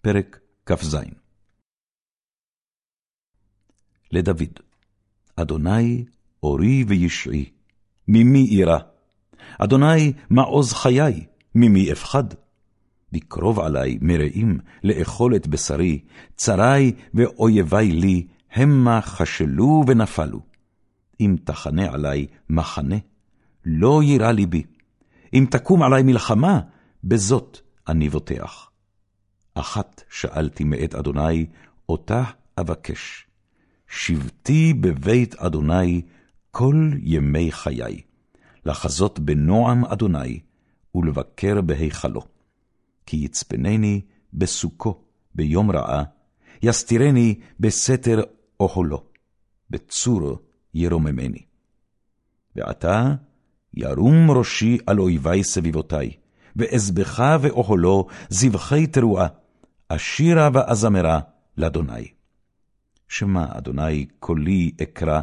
פרק כ"ז לדוד, אדוני אורי וישעי, ממי אירא? אדוני מעוז חיי, ממי אפחד? בקרוב עלי מרעים לאכול את בשרי, צרי ואויבי לי, המה כשלו ונפלו. אם תחנה עלי מחנה, לא יירא ליבי. אם תקום עלי מלחמה, בזאת אני בוטח. אחת שאלתי מאת אדוני, אותה אבקש. שבתי בבית אדוני כל ימי חיי, לחזות בנועם אדוני, ולבקר בהיכלו. כי יצפנני בסוכו ביום רעה, יסתירני בסתר אוהלו, בצור ירוממני. ועתה ירום ראשי על אויבי סביבותי, ואזבחה ואוהלו זבחי תרועה, אשירה ואזמרה לאדוני. שמע, אדוני, קולי אקרא,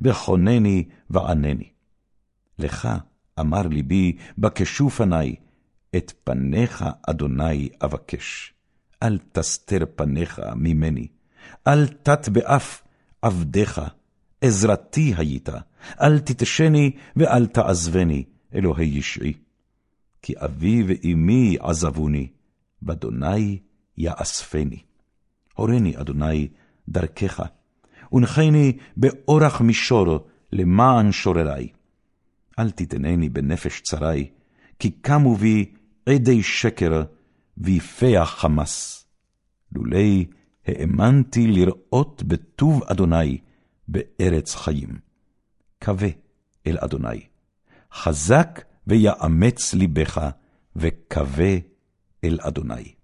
וכונני וענני. לך, אמר ליבי, בקשו פני, את פניך, אדוני, אבקש. אל תסתר פניך ממני, אל תת באף עבדיך, עזרתי היית, אל תתשני ואל תעזבני, אלוהי ישעי. כי אבי ואמי עזבוני, באדוני יאספני. הורני, אדוני, דרכך, ונחני באורח מישור למען שוררי. אל תיתנני בנפש צרי, כי קמו בי עדי שקר, ויפח חמס. לולי האמנתי לראות בטוב אדוני בארץ חיים. קווה אל אדוני, חזק ויאמץ ליבך, וקווה אל אדוני.